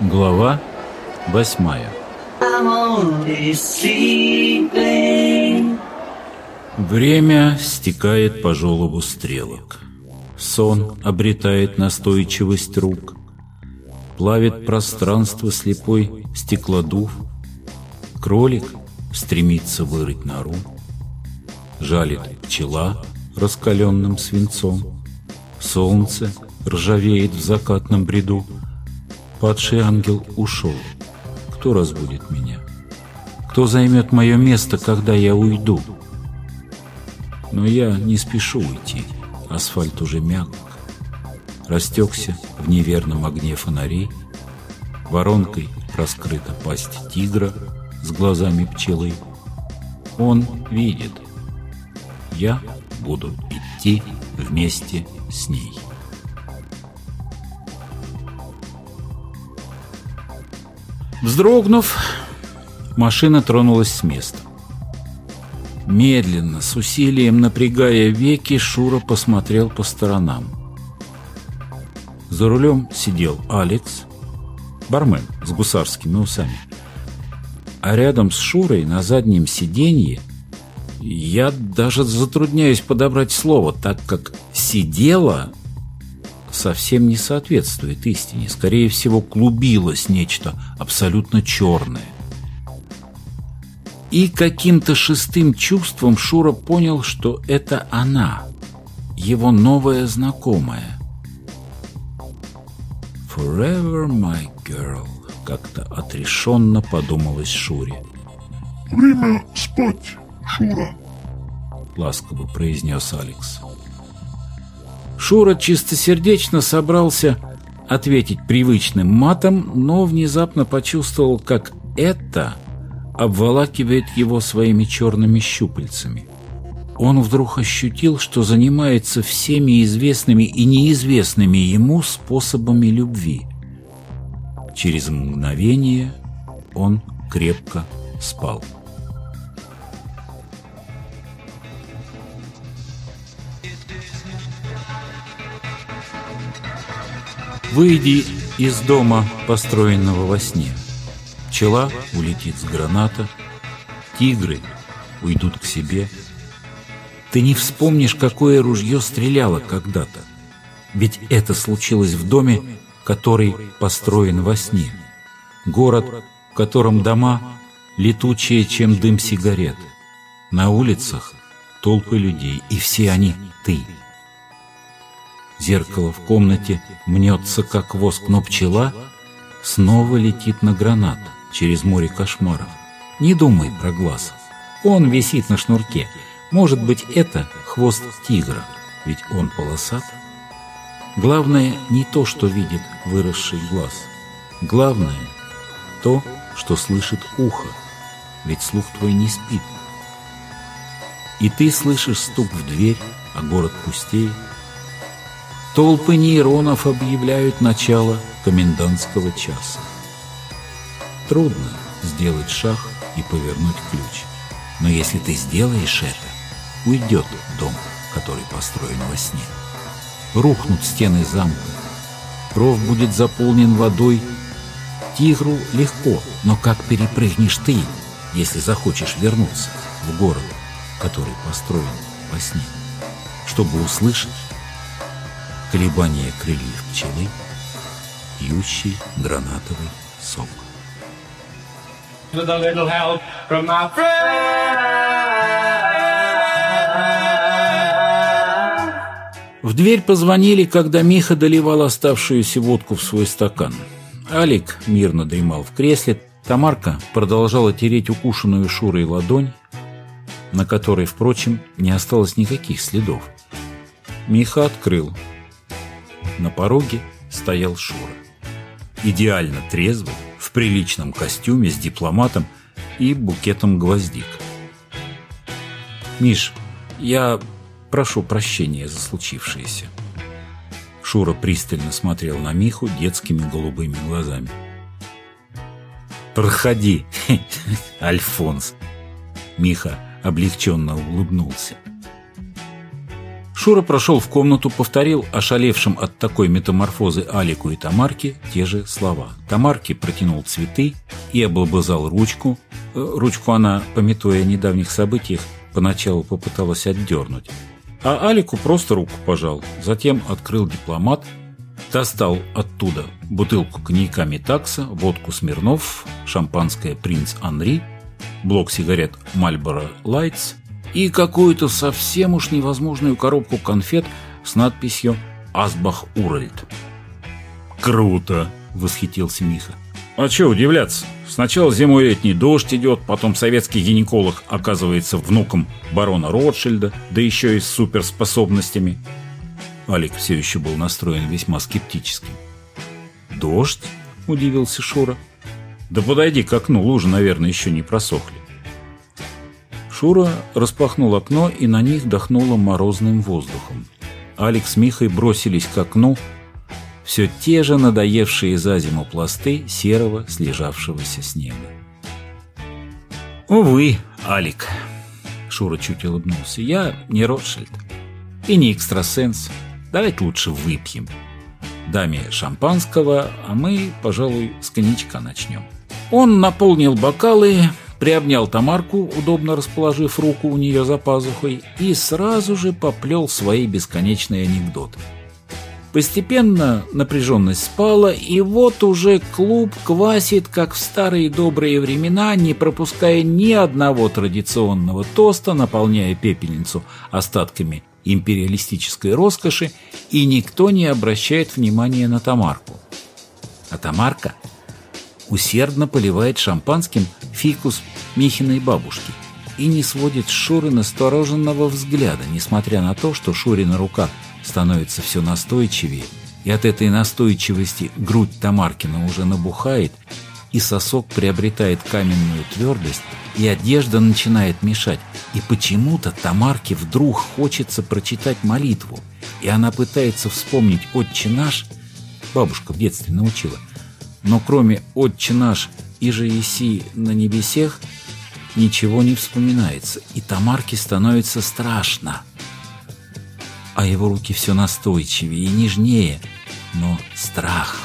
Глава восьмая Время стекает по желобу стрелок. Сон обретает настойчивость рук. Плавит пространство слепой стеклодув. Кролик стремится вырыть нору. Жалит пчела раскаленным свинцом. Солнце ржавеет в закатном бреду. Падший ангел ушел. Кто разбудит меня? Кто займет мое место, когда я уйду? Но я не спешу уйти. Асфальт уже мягок. Растекся в неверном огне фонарей. Воронкой раскрыта пасть тигра с глазами пчелы. Он видит. Я буду идти вместе с ней. Вздрогнув, машина тронулась с места. Медленно, с усилием напрягая веки, Шура посмотрел по сторонам. За рулем сидел Алекс, бармен с гусарскими усами. А рядом с Шурой на заднем сиденье я даже затрудняюсь подобрать слово, так как «сидела» совсем не соответствует истине. Скорее всего, клубилось нечто абсолютно черное. И каким-то шестым чувством Шура понял, что это она, его новая знакомая. «Forever my girl», — как-то отрешенно подумалось Шуре. «Время спать, Шура», — ласково произнес Алекс. Шура чистосердечно собрался ответить привычным матом, но внезапно почувствовал, как это обволакивает его своими черными щупальцами. Он вдруг ощутил, что занимается всеми известными и неизвестными ему способами любви. Через мгновение он крепко спал. Выйди из дома, построенного во сне. Пчела улетит с граната, тигры уйдут к себе. Ты не вспомнишь, какое ружье стреляло когда-то. Ведь это случилось в доме, который построен во сне. Город, в котором дома летучие, чем дым сигарет. На улицах толпы людей, и все они ты. Зеркало в комнате мнется, как воск, но пчела снова летит на гранат через море кошмаров. Не думай про глаз. Он висит на шнурке. Может быть, это хвост тигра, ведь он полосат. Главное не то, что видит выросший глаз. Главное то, что слышит ухо, ведь слух твой не спит. И ты слышишь стук в дверь, а город пустеет. Толпы нейронов объявляют начало комендантского часа. Трудно сделать шаг и повернуть ключ. Но если ты сделаешь это, уйдет дом, который построен во сне. Рухнут стены замка. Ров будет заполнен водой. Тигру легко, но как перепрыгнешь ты, если захочешь вернуться в город, который построен во сне, чтобы услышать колебания крыльев пчелы, пьющий гранатовый сок. В дверь позвонили, когда Миха доливал оставшуюся водку в свой стакан. Алик мирно дремал в кресле, Тамарка продолжала тереть укушенную Шурой ладонь, на которой, впрочем, не осталось никаких следов. Миха открыл на пороге стоял Шура. Идеально трезвый, в приличном костюме с дипломатом и букетом гвоздик. «Миш, я прошу прощения за случившееся». Шура пристально смотрел на Миху детскими голубыми глазами. «Проходи, Альфонс!» Миха облегченно улыбнулся. Шура прошел в комнату, повторил ошалевшим от такой метаморфозы Алику и Тамарке те же слова. Тамарке протянул цветы и облобызал ручку. Э, ручку она, пометуя о недавних событиях, поначалу попыталась отдернуть. А Алику просто руку пожал. Затем открыл дипломат, достал оттуда бутылку коньяка Метакса, водку Смирнов, шампанское «Принц Анри», блок сигарет «Мальборо Лайтс», и какую-то совсем уж невозможную коробку конфет с надписью «Асбах Уральд». «Круто!» — восхитился Миха. «А чё удивляться? Сначала зимой летний дождь идет, потом советский гинеколог оказывается внуком барона Ротшильда, да еще и с суперспособностями». Алик все еще был настроен весьма скептически. «Дождь?» — удивился Шура. «Да подойди к окну, лужи, наверное, еще не просохли». Шура распахнул окно, и на них дохнуло морозным воздухом. Алекс с Михой бросились к окну, все те же надоевшие за зиму пласты серого слежавшегося снега. «Увы, Алик», — Шура чуть улыбнулся, — «я не Ротшильд и не экстрасенс. Давайте лучше выпьем. Даме шампанского, а мы, пожалуй, с коньячка начнем». Он наполнил бокалы, приобнял Тамарку, удобно расположив руку у нее за пазухой, и сразу же поплел свои бесконечные анекдоты. Постепенно напряженность спала, и вот уже клуб квасит, как в старые добрые времена, не пропуская ни одного традиционного тоста, наполняя пепельницу остатками империалистической роскоши, и никто не обращает внимания на Тамарку. А Тамарка усердно поливает шампанским фикус Михиной бабушки и не сводит с Шуры настороженного взгляда, несмотря на то, что Шурина рука становится все настойчивее, и от этой настойчивости грудь Тамаркина уже набухает, и сосок приобретает каменную твердость, и одежда начинает мешать, и почему-то Тамарке вдруг хочется прочитать молитву, и она пытается вспомнить «Отче наш», бабушка в детстве научила, но кроме «Отче наш» и же еси на небесех ничего не вспоминается, и Тамарке становится страшно. А его руки все настойчивее и нежнее, но страх